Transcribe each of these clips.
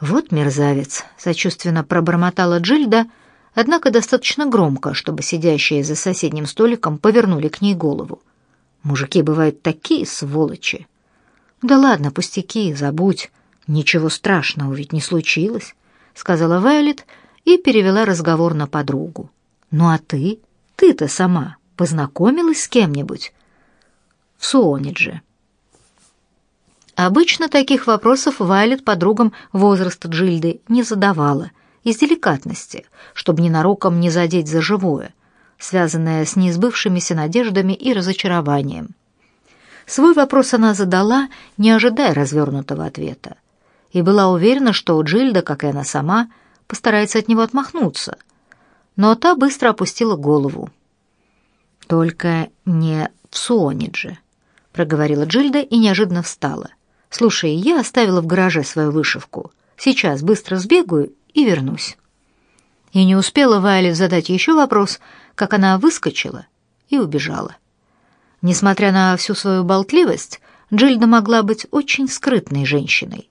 «Вот мерзавец», — сочувственно пробормотала Джильда, однако достаточно громко, чтобы сидящие за соседним столиком повернули к ней голову. «Мужики бывают такие сволочи». «Да ладно, пустяки, забудь. Ничего страшного ведь не случилось», — сказала Вайлет и перевела разговор на подругу. «Ну а ты? Ты-то сама познакомилась с кем-нибудь?» «В Суонидже». Обычно таких вопросов Вайлет подругам возраста Джильды не задавала, из деликатности, чтобы ненароком не задеть за живое, связанное с неизбывшимися надеждами и разочарованием. Свой вопрос она задала, не ожидая развернутого ответа, и была уверена, что Джильда, как и она сама, постарается от него отмахнуться. Но та быстро опустила голову. «Только не в Суонидже», — проговорила Джильда и неожиданно встала. Слушай, я оставила в гараже свою вышивку. Сейчас быстро сбегаю и вернусь. И не успела Вайлет задать еще вопрос, как она выскочила и убежала. Несмотря на всю свою болтливость, Джильда могла быть очень скрытной женщиной.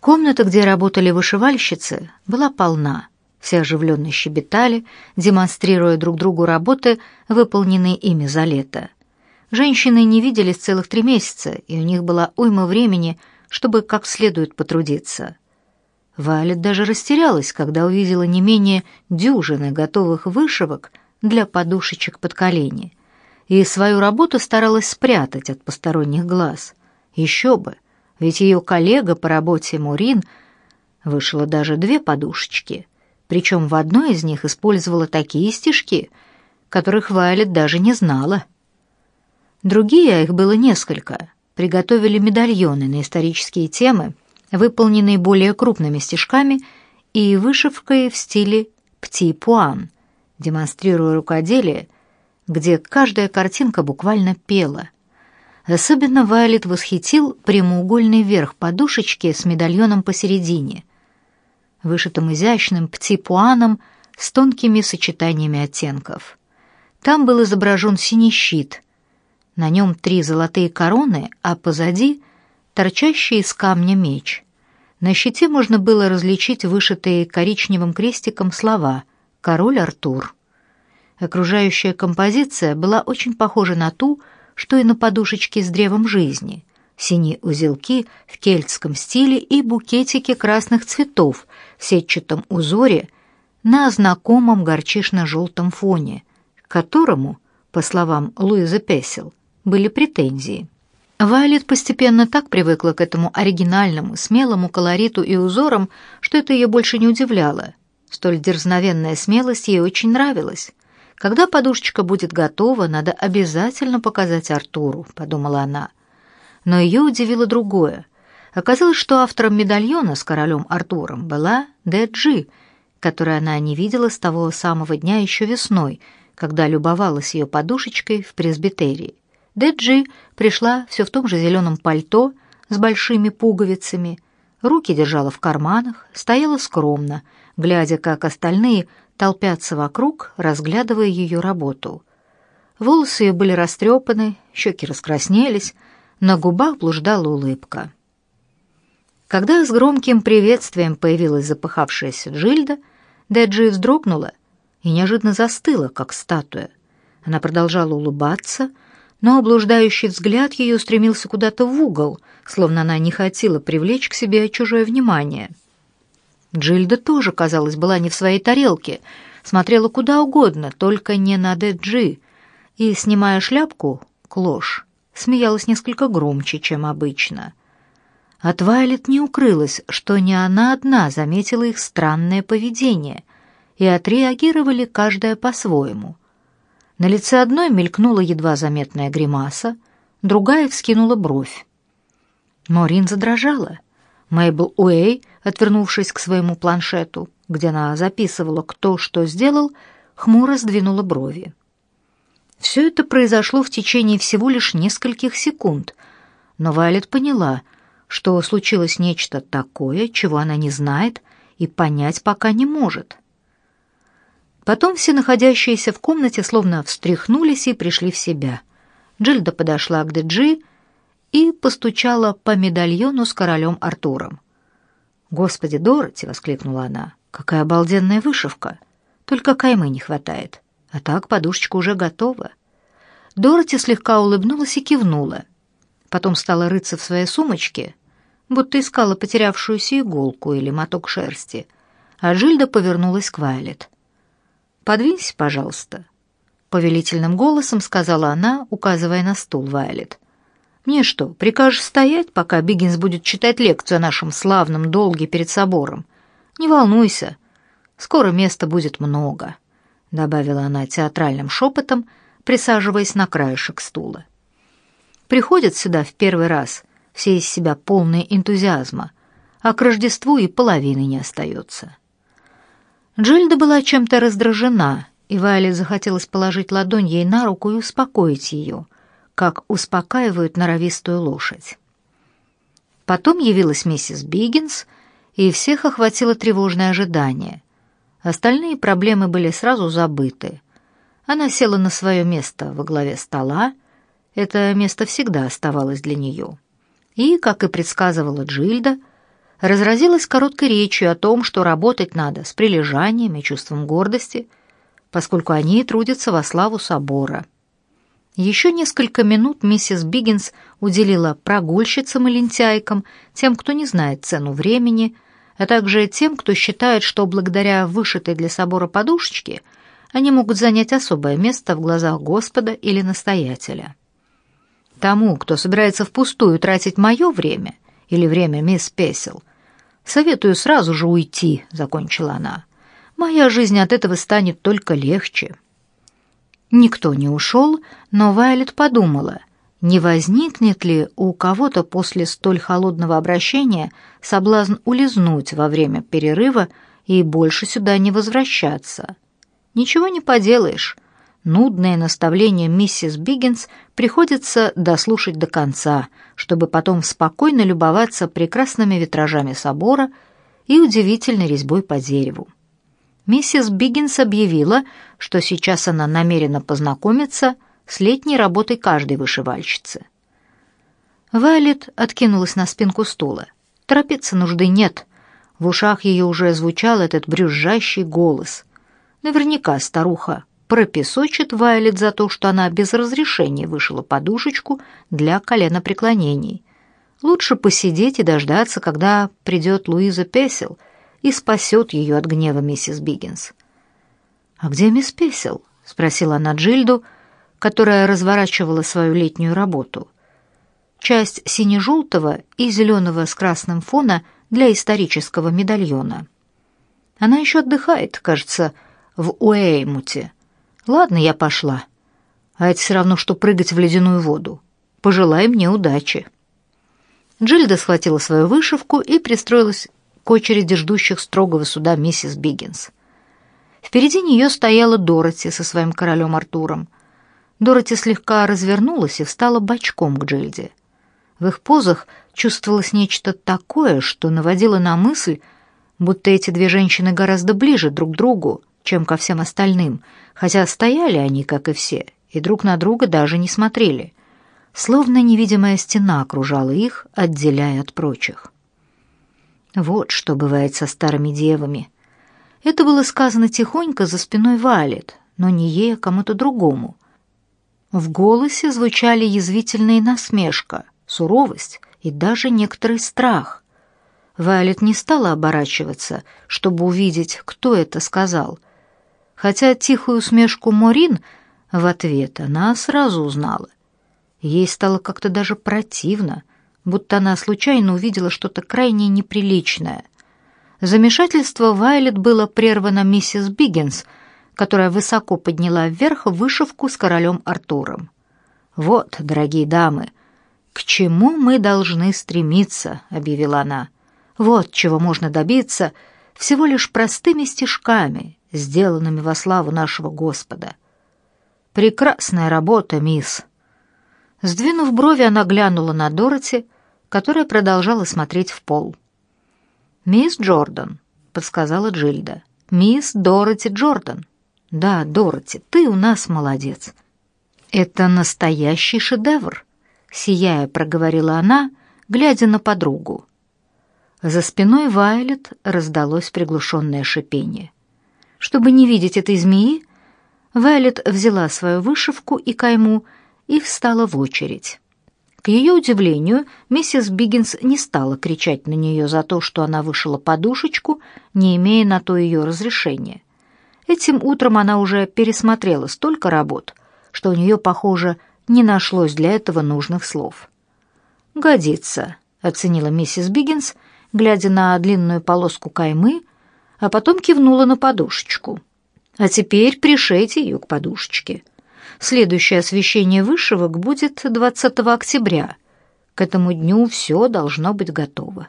Комната, где работали вышивальщицы, была полна. Все оживленно щебетали, демонстрируя друг другу работы, выполненные ими за лето. Женщины не виделись целых три месяца, и у них была уйма времени, чтобы как следует потрудиться. Валет даже растерялась, когда увидела не менее дюжины готовых вышивок для подушечек под колени, и свою работу старалась спрятать от посторонних глаз. Еще бы, ведь ее коллега по работе Мурин вышила даже две подушечки, причем в одной из них использовала такие стежки, которых Вайлет даже не знала. Другие, а их было несколько, приготовили медальоны на исторические темы, выполненные более крупными стежками и вышивкой в стиле «пти-пуан», демонстрируя рукоделие, где каждая картинка буквально пела. Особенно Вайлет восхитил прямоугольный верх подушечки с медальоном посередине, вышитым изящным пти-пуаном с тонкими сочетаниями оттенков. Там был изображен синий щит — на нем три золотые короны, а позади торчащий из камня меч. На щите можно было различить вышитые коричневым крестиком слова «Король Артур». Окружающая композиция была очень похожа на ту, что и на подушечке с древом жизни. Синие узелки в кельтском стиле и букетики красных цветов в сетчатом узоре на знакомом горчишно-желтом фоне, которому, по словам Луизы Песел, были претензии. Вайлет постепенно так привыкла к этому оригинальному, смелому колориту и узорам, что это ее больше не удивляло. Столь дерзновенная смелость ей очень нравилась. Когда подушечка будет готова, надо обязательно показать Артуру, подумала она. Но ее удивило другое. Оказалось, что автором медальона с королем Артуром была Дэджи, которую она не видела с того самого дня еще весной, когда любовалась ее подушечкой в пресбитерии. Дэджи пришла все в том же зеленом пальто с большими пуговицами, руки держала в карманах, стояла скромно, глядя, как остальные толпятся вокруг, разглядывая ее работу. Волосы ее были растрепаны, щеки раскраснелись, на губах блуждала улыбка. Когда с громким приветствием появилась запыхавшаяся Джильда, Дэджи вздрогнула и неожиданно застыла, как статуя. Она продолжала улыбаться, но блуждающий взгляд ее устремился куда-то в угол, словно она не хотела привлечь к себе чужое внимание. Джильда тоже, казалось, была не в своей тарелке, смотрела куда угодно, только не на Дэджи, и, снимая шляпку, клош, смеялась несколько громче, чем обычно. От Вайлет не укрылось, что не она одна заметила их странное поведение, и отреагировали каждая по-своему. На лице одной мелькнула едва заметная гримаса, другая вскинула бровь. Морин задрожала. Мэйбл Уэй, отвернувшись к своему планшету, где она записывала, кто что сделал, хмуро сдвинула брови. Все это произошло в течение всего лишь нескольких секунд, но Вайлет поняла, что случилось нечто такое, чего она не знает и понять пока не может. Потом все находящиеся в комнате словно встряхнулись и пришли в себя. Джильда подошла к Деджи и постучала по медальону с королем Артуром. «Господи, Дороти!» — воскликнула она. «Какая обалденная вышивка! Только каймы не хватает. А так подушечка уже готова». Дороти слегка улыбнулась и кивнула. Потом стала рыться в своей сумочке, будто искала потерявшуюся иголку или моток шерсти, а Жильда повернулась к Вайлет. «Подвинься, пожалуйста», — повелительным голосом сказала она, указывая на стул Вайлет. «Мне что, прикажешь стоять, пока Биггинс будет читать лекцию о нашем славном долге перед собором? Не волнуйся, скоро места будет много», — добавила она театральным шепотом, присаживаясь на краешек стула. «Приходят сюда в первый раз, все из себя полные энтузиазма, а к Рождеству и половины не остается». Джильда была чем-то раздражена, и Вайлет захотелось положить ладонь ей на руку и успокоить ее, как успокаивают норовистую лошадь. Потом явилась миссис Биггинс, и всех охватило тревожное ожидание. Остальные проблемы были сразу забыты. Она села на свое место во главе стола, это место всегда оставалось для нее. И, как и предсказывала Джильда, разразилась короткой речью о том, что работать надо с прилежанием и чувством гордости, поскольку они трудятся во славу собора. Еще несколько минут миссис Биггинс уделила прогульщицам и лентяйкам, тем, кто не знает цену времени, а также тем, кто считает, что благодаря вышитой для собора подушечке они могут занять особое место в глазах Господа или настоятеля. Тому, кто собирается впустую тратить мое время или время мисс Песел, советую сразу же уйти, — закончила она. Моя жизнь от этого станет только легче. Никто не ушел, но Вайлет подумала, не возникнет ли у кого-то после столь холодного обращения соблазн улизнуть во время перерыва и больше сюда не возвращаться. Ничего не поделаешь, Нудное наставление миссис Биггинс приходится дослушать до конца, чтобы потом спокойно любоваться прекрасными витражами собора и удивительной резьбой по дереву. Миссис Биггинс объявила, что сейчас она намерена познакомиться с летней работой каждой вышивальщицы. Вайлет откинулась на спинку стула. Торопиться нужды нет. В ушах ее уже звучал этот брюзжащий голос. Наверняка старуха пропесочит Вайлет за то, что она без разрешения вышила подушечку для коленопреклонений. Лучше посидеть и дождаться, когда придет Луиза Песел и спасет ее от гнева миссис Биггинс. «А где мисс Песел?» — спросила она Джильду, которая разворачивала свою летнюю работу. Часть сине-желтого и зеленого с красным фона для исторического медальона. Она еще отдыхает, кажется, в Уэймуте. Ладно, я пошла. А это все равно, что прыгать в ледяную воду. Пожелай мне удачи. Джильда схватила свою вышивку и пристроилась к очереди ждущих строгого суда миссис Биггинс. Впереди нее стояла Дороти со своим королем Артуром. Дороти слегка развернулась и встала бочком к Джильде. В их позах чувствовалось нечто такое, что наводило на мысль, будто эти две женщины гораздо ближе друг к другу, чем ко всем остальным, хотя стояли они, как и все, и друг на друга даже не смотрели. Словно невидимая стена окружала их, отделяя от прочих. Вот что бывает со старыми девами. Это было сказано тихонько за спиной Валет, но не ей, а кому-то другому. В голосе звучали язвительная насмешка, суровость и даже некоторый страх. Валет не стала оборачиваться, чтобы увидеть, кто это сказал — хотя тихую усмешку Морин в ответ она сразу узнала. Ей стало как-то даже противно, будто она случайно увидела что-то крайне неприличное. Замешательство Вайлет было прервано миссис Биггинс, которая высоко подняла вверх вышивку с королем Артуром. «Вот, дорогие дамы, к чему мы должны стремиться», — объявила она. «Вот чего можно добиться всего лишь простыми стишками, сделанными во славу нашего Господа. Прекрасная работа, мисс. Сдвинув брови, она глянула на Дороти, которая продолжала смотреть в пол. «Мисс Джордан», — подсказала Джильда. «Мисс Дороти Джордан». «Да, Дороти, ты у нас молодец». «Это настоящий шедевр», — сияя проговорила она, глядя на подругу. За спиной Вайлет раздалось приглушенное шипение. Чтобы не видеть этой змеи, Вайлет взяла свою вышивку и кайму и встала в очередь. К ее удивлению, миссис Биггинс не стала кричать на нее за то, что она вышила подушечку, не имея на то ее разрешения. Этим утром она уже пересмотрела столько работ, что у нее, похоже, не нашлось для этого нужных слов. «Годится», — оценила миссис Биггинс, глядя на длинную полоску каймы, а потом кивнула на подушечку. «А теперь пришейте ее к подушечке. Следующее освещение вышивок будет 20 октября. К этому дню все должно быть готово».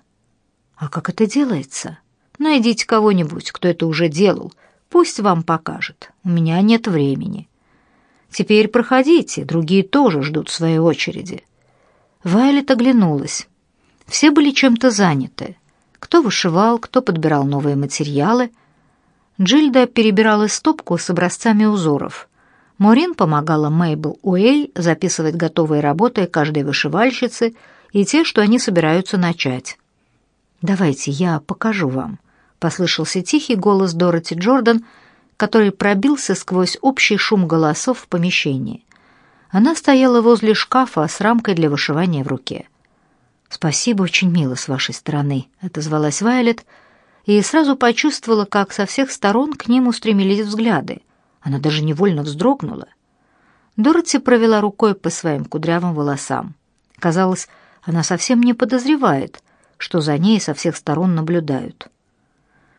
«А как это делается?» «Найдите кого-нибудь, кто это уже делал. Пусть вам покажет. У меня нет времени». «Теперь проходите, другие тоже ждут своей очереди». Вайлет оглянулась. Все были чем-то заняты. Кто вышивал, кто подбирал новые материалы. Джильда перебирала стопку с образцами узоров. Морин помогала Мейбл Уэй записывать готовые работы каждой вышивальщицы и те, что они собираются начать. «Давайте я покажу вам», — послышался тихий голос Дороти Джордан, который пробился сквозь общий шум голосов в помещении. Она стояла возле шкафа с рамкой для вышивания в руке. «Спасибо, очень мило с вашей стороны», — отозвалась Вайлет, и сразу почувствовала, как со всех сторон к ним устремились взгляды. Она даже невольно вздрогнула. Дороти провела рукой по своим кудрявым волосам. Казалось, она совсем не подозревает, что за ней со всех сторон наблюдают.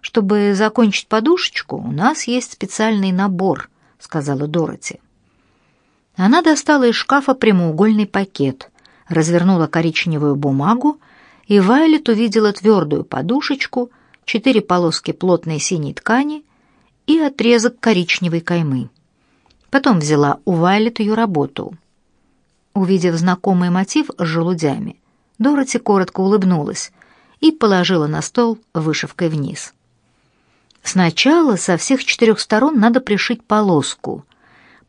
«Чтобы закончить подушечку, у нас есть специальный набор», — сказала Дороти. Она достала из шкафа прямоугольный пакет, развернула коричневую бумагу, и Вайлет увидела твердую подушечку, четыре полоски плотной синей ткани и отрезок коричневой каймы. Потом взяла у Вайлет ее работу. Увидев знакомый мотив с желудями, Дороти коротко улыбнулась и положила на стол вышивкой вниз. Сначала со всех четырех сторон надо пришить полоску —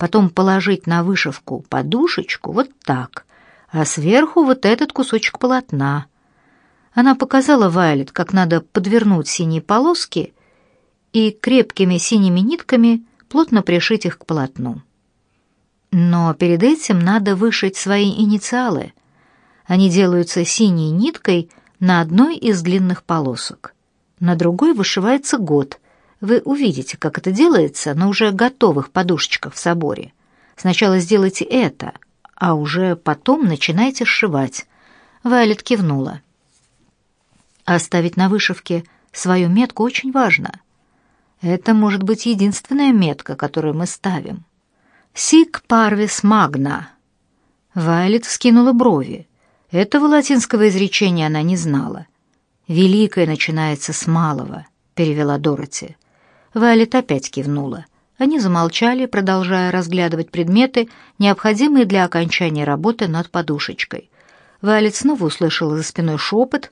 потом положить на вышивку подушечку вот так, а сверху вот этот кусочек полотна. Она показала Вайлет, как надо подвернуть синие полоски и крепкими синими нитками плотно пришить их к полотну. Но перед этим надо вышить свои инициалы. Они делаются синей ниткой на одной из длинных полосок. На другой вышивается год, вы увидите, как это делается на уже готовых подушечках в соборе. Сначала сделайте это, а уже потом начинайте сшивать. Вайлет кивнула. Оставить на вышивке свою метку очень важно. Это может быть единственная метка, которую мы ставим. «Сик парвис магна». Вайлет вскинула брови. Этого латинского изречения она не знала. «Великое начинается с малого», — перевела Дороти. Вайлет опять кивнула. Они замолчали, продолжая разглядывать предметы, необходимые для окончания работы над подушечкой. Вайлет снова услышала за спиной шепот,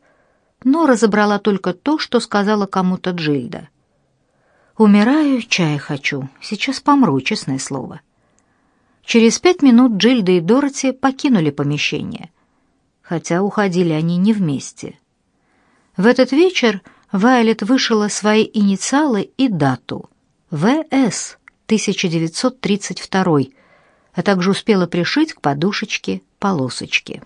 но разобрала только то, что сказала кому-то Джильда. «Умираю, чая хочу. Сейчас помру, честное слово». Через пять минут Джильда и Дороти покинули помещение, хотя уходили они не вместе. В этот вечер Вайлет вышила свои инициалы и дату ВС 1932, а также успела пришить к подушечке полосочки.